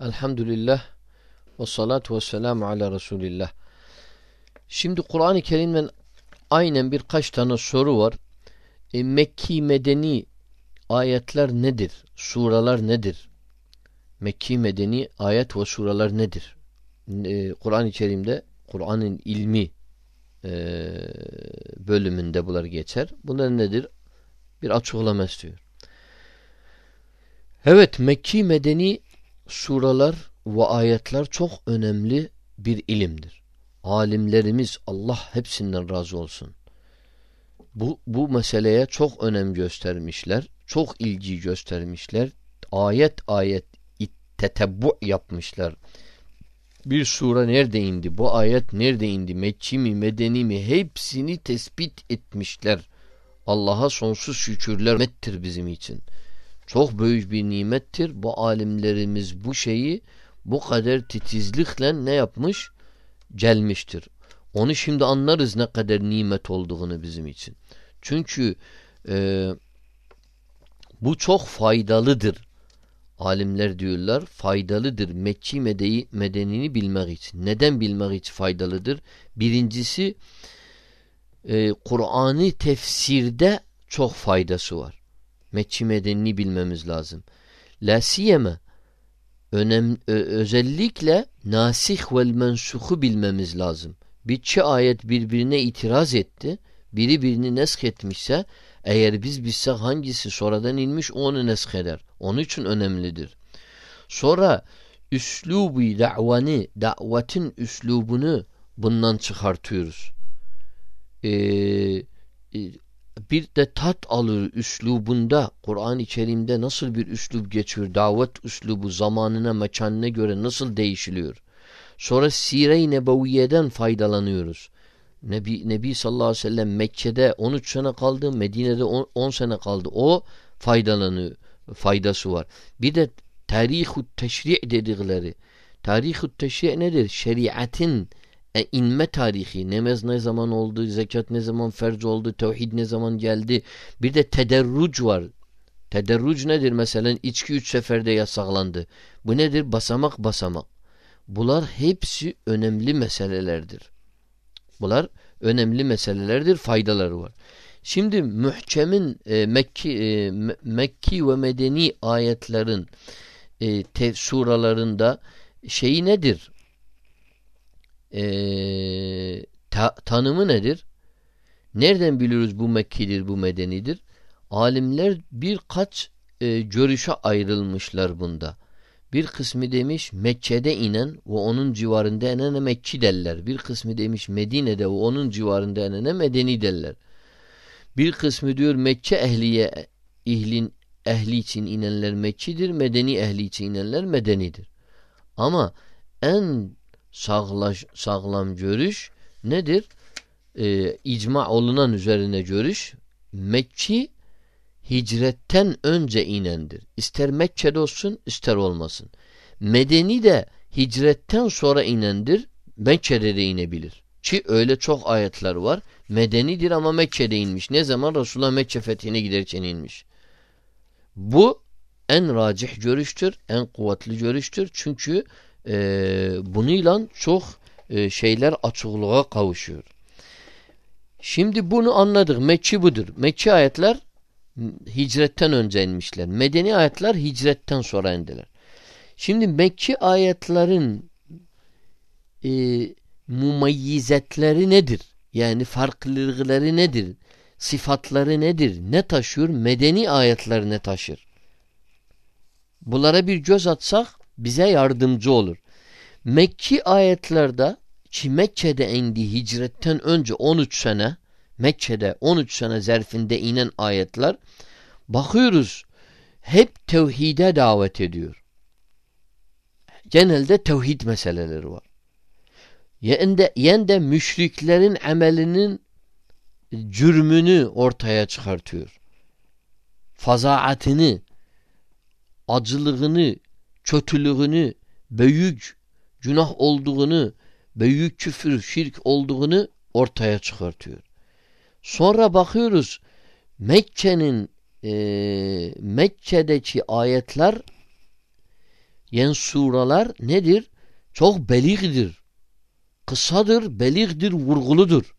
Elhamdülillah ve salatu ve selamu ala Resulillah. Şimdi Kur'an-ı Kerim'den aynen birkaç tane soru var. E, Mekki medeni ayetler nedir? Suralar nedir? Mekki medeni ayet ve suralar nedir? E, Kur'an-ı Kerim'de Kur'an'ın ilmi e, bölümünde bunlar geçer. Bunlar nedir? Bir açıklama istiyor. Evet Mekki medeni suralar ve ayetler çok önemli bir ilimdir. Alimlerimiz Allah hepsinden razı olsun. Bu, bu meseleye çok önem göstermişler. Çok ilgi göstermişler. Ayet ayet tetebbu yapmışlar. Bir sure nerede indi? Bu ayet nerede indi? Mekki mi, medeni mi? Hepsini tespit etmişler. Allah'a sonsuz şükürler mettir bizim için. Çok büyük bir nimettir. Bu alimlerimiz bu şeyi bu kadar titizlikle ne yapmış? Gelmiştir. Onu şimdi anlarız ne kadar nimet olduğunu bizim için. Çünkü e, bu çok faydalıdır. Alimler diyorlar faydalıdır Mekki medeyi, medenini bilmek için. Neden bilmek için faydalıdır? Birincisi e, Kur'an'ı tefsirde çok faydası var. Mekki medenini bilmemiz lazım. La siyeme önem, özellikle nasih vel mensuhu bilmemiz lazım. Bir iki ayet birbirine itiraz etti. Biri birini nesk etmişse eğer biz bilsek hangisi sonradan inmiş onu nesk eder. Onun için önemlidir. Sonra üslubu da'vani, davetin üslubunu bundan çıkartıyoruz. Ee, bir de tat alır üslubunda Kur'an-ı Kerim'de nasıl bir üslub geçiyor? Davet üslubu zamanına mekanına göre nasıl değişiliyor? Sonra sire-i nebeviyeden faydalanıyoruz. Nebi, Nebi sallallahu aleyhi ve sellem Mekke'de 13 sene kaldı Medine'de 10, 10 sene kaldı. O faydalanıyor faydası var. Bir de tarihu teşri' dedikleri tarihu teşri' nedir? Şeriatin e, inme tarihi, namaz ne zaman oldu, zekat ne zaman ferz oldu, tevhid ne zaman geldi. Bir de tederruc var. Tederruc nedir mesela? İçki üç seferde yasaklandı. Bu nedir? Basamak basamak. Bunlar hepsi önemli meselelerdir. Bunlar önemli meselelerdir, faydaları var. Şimdi mühkemin e, Mekki, e, Mekki ve Medeni ayetlerin e, te, suralarında şeyi nedir? E, ta, tanımı nedir? Nereden biliyoruz bu Mekki'dir, bu Medeni'dir? Alimler birkaç e, görüşe ayrılmışlar bunda. Bir kısmı demiş Mekke'de inen ve onun civarında inene Mekki derler. Bir kısmı demiş Medine'de ve onun civarında inene Medeni derler. Bir kısmı diyor Mekke ehliye ihlin ehli için inenler Mekki'dir, Medeni ehli için inenler Medeni'dir. Ama en sağlaş, sağlam görüş nedir? Ee, icma olunan üzerine görüş Mekki hicretten önce inendir. İster Mekke'de olsun ister olmasın. Medeni de hicretten sonra inendir. Mekke'de de inebilir. Ki öyle çok ayetler var. Medenidir ama Mekke'de inmiş. Ne zaman? Resulullah Mekke fethine giderken inmiş. Bu en racih görüştür. En kuvvetli görüştür. Çünkü e, bununla çok e, şeyler açıklığa kavuşuyor. Şimdi bunu anladık. Mekki budur. Mekki ayetler hicretten önce inmişler. Medeni ayetler hicretten sonra indiler. Şimdi Mekki ayetlerin e, mumayyizetleri nedir? Yani farklılıkları nedir? Sıfatları nedir? Ne taşıyor? Medeni ayetler ne taşır? Bunlara bir göz atsak bize yardımcı olur. Mekki ayetlerde ki Mekke'de indi hicretten önce 13 sene Mekke'de 13 sene zerfinde inen ayetler bakıyoruz hep tevhide davet ediyor. Genelde tevhid meseleleri var. Yende, yende müşriklerin amelinin cürmünü ortaya çıkartıyor. Fazaatini, acılığını, kötülüğünü, büyük günah olduğunu, büyük küfür, şirk olduğunu ortaya çıkartıyor. Sonra bakıyoruz Mekke'nin e, Mekke'deki ayetler Yani suralar nedir? Çok beligdir. Kısadır, beligdir, vurguludur.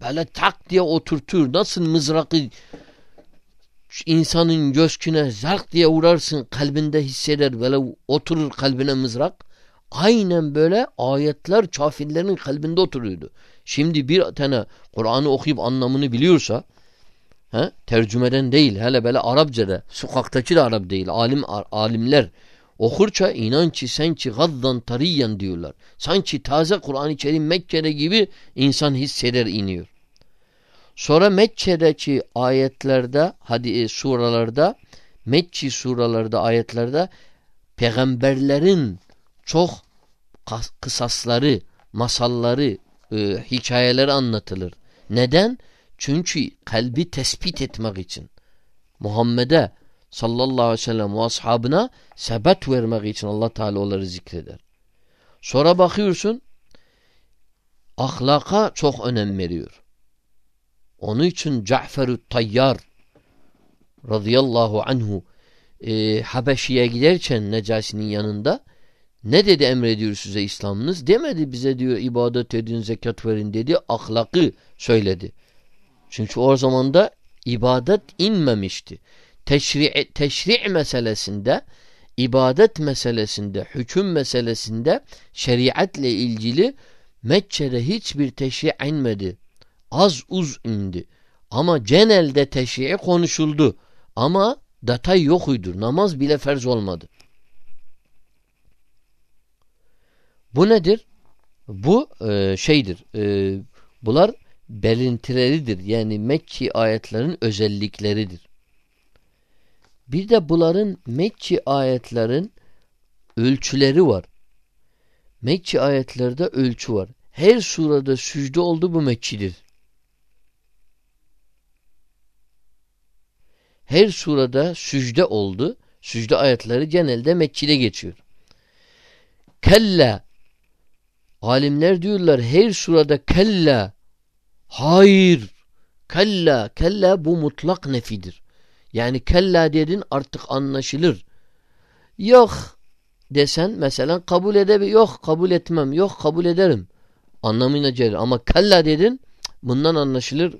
Böyle tak diye oturtur. Nasıl mızrakı insanın gösküne zark diye vurarsın kalbinde hisseder böyle oturur kalbine mızrak. Aynen böyle ayetler kafirlerin kalbinde oturuyordu. Şimdi bir tane Kur'an'ı okuyup anlamını biliyorsa he, tercümeden değil hele böyle Arapçada sokaktaki de Arap değil alim alimler okurça inan ki sen ki gaddan tariyen diyorlar. Sanki taze Kur'an-ı Kerim Mekke'de gibi insan hisseder iniyor. Sonra Mekke'deki ayetlerde, hadi e, suralarda, Mekki suralarda, ayetlerde peygamberlerin çok kısasları, masalları, e, hikayeleri anlatılır. Neden? Çünkü kalbi tespit etmek için. Muhammed'e sallallahu aleyhi ve sellem ve ashabına sebet vermek için Allah Teala onları zikreder. Sonra bakıyorsun ahlaka çok önem veriyor. Onun için Cafer-ü Tayyar radıyallahu anhu e, Habeşi'ye giderken Necasi'nin yanında ne dedi emrediyor size İslam'ınız? Demedi bize diyor ibadet edin, zekat verin dedi. Ahlakı söyledi. Çünkü o zaman da ibadet inmemişti. Teşri', teşri' meselesinde, ibadet meselesinde, hüküm meselesinde şeriatle ilgili Mekke'de hiçbir teşri' inmedi az uz indi. Ama genelde teşri'i konuşuldu. Ama detay yokuydu. Namaz bile ferz olmadı. Bu nedir? Bu e, şeydir. E, bunlar belintileridir. Yani Mekki ayetlerin özellikleridir. Bir de bunların Mekki ayetlerin ölçüleri var. Mekki ayetlerde ölçü var. Her surada sücde oldu bu Mekki'dir. her surada sücde oldu. Sücde ayetleri genelde Mekke'de geçiyor. Kella alimler diyorlar her surada kella hayır kella kella bu mutlak nefidir. Yani kella dedin artık anlaşılır. Yok desen mesela kabul edebilir. Yok kabul etmem. Yok kabul ederim. Anlamına gelir. Ama kella dedin bundan anlaşılır.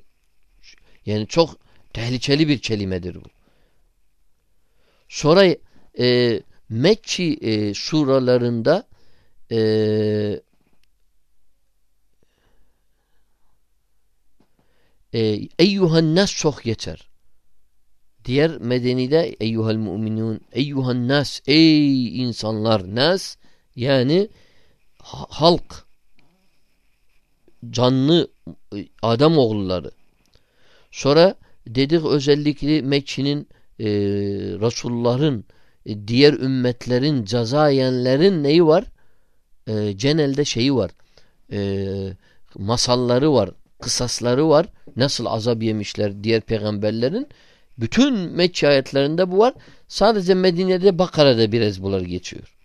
Yani çok Tehlikeli bir kelimedir bu. Sonra e, Mekki e, suralarında e, e, eyyuhan nas çok geçer. Diğer medenide eyyuhal mu'minun eyyuhan nas ey insanlar nas yani halk canlı e, adam oğulları. Sonra dedik özellikle Mekke'nin e, Resulullah'ın e, diğer ümmetlerin cezayenlerin neyi var? E, genelde şeyi var. E, masalları var. Kısasları var. Nasıl azap yemişler diğer peygamberlerin. Bütün Mekke ayetlerinde bu var. Sadece Medine'de Bakara'da biraz bunlar geçiyor.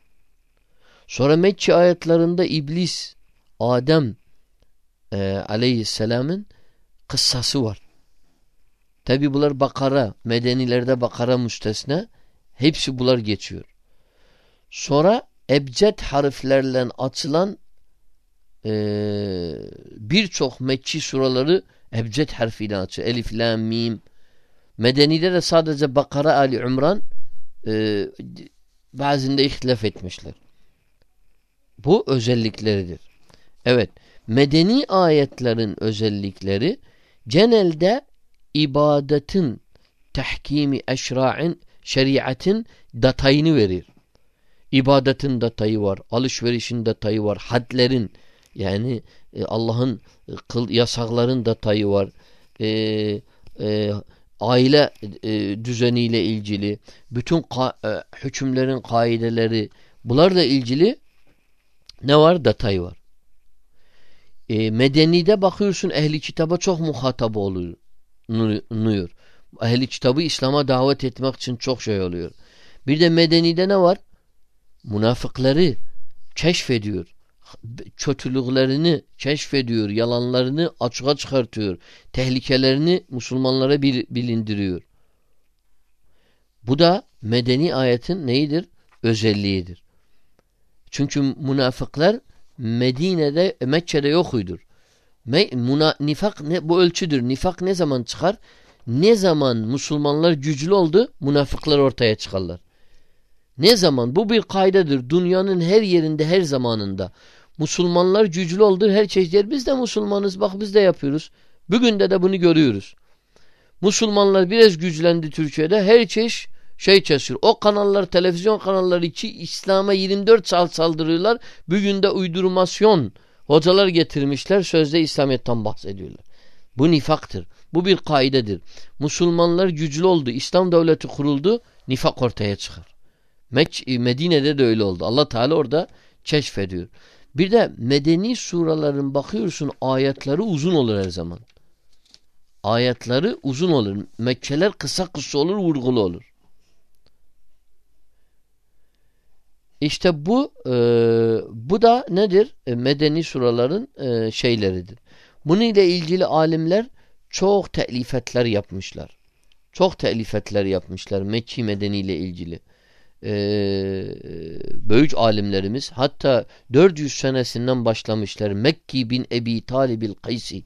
Sonra Mekke ayetlerinde iblis Adem e, aleyhisselamın kıssası var. Tabi bunlar Bakara, medenilerde Bakara müstesne. Hepsi bunlar geçiyor. Sonra ebced harflerle açılan e, birçok Mekki suraları ebced harfiyle açıyor. Elif, la, mim. Medenide de sadece Bakara, Ali, Ümran e, bazında ihtilaf etmişler. Bu özellikleridir. Evet. Medeni ayetlerin özellikleri genelde ibadetin tahkimi eşra'in şeriatin detayını verir. İbadetin detayı var, alışverişin detayı var, hadlerin yani e, Allah'ın e, kıl yasakların detayı var. E, e, aile e, düzeniyle ilgili bütün ka e, hükümlerin kaideleri bunlarla ilgili ne var? Detay var. E, medenide bakıyorsun ehli kitaba çok muhatap oluyor. Ehli kitabı İslam'a davet etmek için çok şey oluyor. Bir de medenide ne var? Münafıkları keşfediyor. Kötülüklerini keşfediyor. Yalanlarını açığa çıkartıyor. Tehlikelerini Müslümanlara bilindiriyor. Bu da medeni ayetin neyidir? Özelliğidir. Çünkü münafıklar Medine'de, Mekke'de yokuydur. Me, muna, nifak ne, bu ölçüdür. Nifak ne zaman çıkar? Ne zaman Müslümanlar güçlü oldu, münafıklar ortaya çıkarlar. Ne zaman? Bu bir kaydedir. Dünyanın her yerinde, her zamanında. Müslümanlar güçlü oldu. Her şey der. Biz de Müslümanız. Bak biz de yapıyoruz. Bugün de de bunu görüyoruz. Müslümanlar biraz güçlendi Türkiye'de. Her çeşit şey kesiyor. O kanallar, televizyon kanalları içi İslam'a 24 saat saldırıyorlar. Bugün de uydurmasyon hocalar getirmişler. Sözde İslamiyet'ten bahsediyorlar. Bu nifaktır. Bu bir kaidedir. Müslümanlar güçlü oldu. İslam devleti kuruldu. Nifak ortaya çıkar. Medine'de de öyle oldu. Allah Teala orada keşfediyor. Bir de medeni suraların bakıyorsun ayetleri uzun olur her zaman. Ayetleri uzun olur. Mekkeler kısa kısa olur, vurgulu olur. İşte bu e, bu da nedir? E, medeni suraların e, şeyleridir. Bunun ile ilgili alimler çok telifetler yapmışlar. Çok telifetler yapmışlar Mekki medeni ile ilgili e, büyük alimlerimiz hatta 400 senesinden başlamışlar. Mekki bin Ebi Talibil Kaysi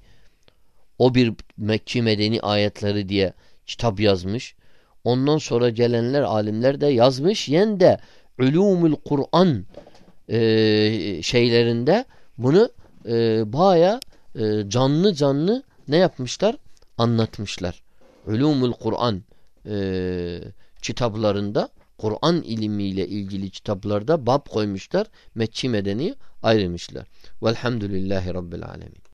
o bir Mekki medeni ayetleri diye kitap yazmış. Ondan sonra gelenler alimler de yazmış. Yen de Ulumul Kur'an e, şeylerinde bunu e, baya e, canlı canlı ne yapmışlar? Anlatmışlar. Ulumul Kur'an e, kitaplarında Kur'an ilmiyle ilgili kitaplarda bab koymuşlar. Mekki medeni ayrılmışlar. Velhamdülillahi Rabbil Alemin.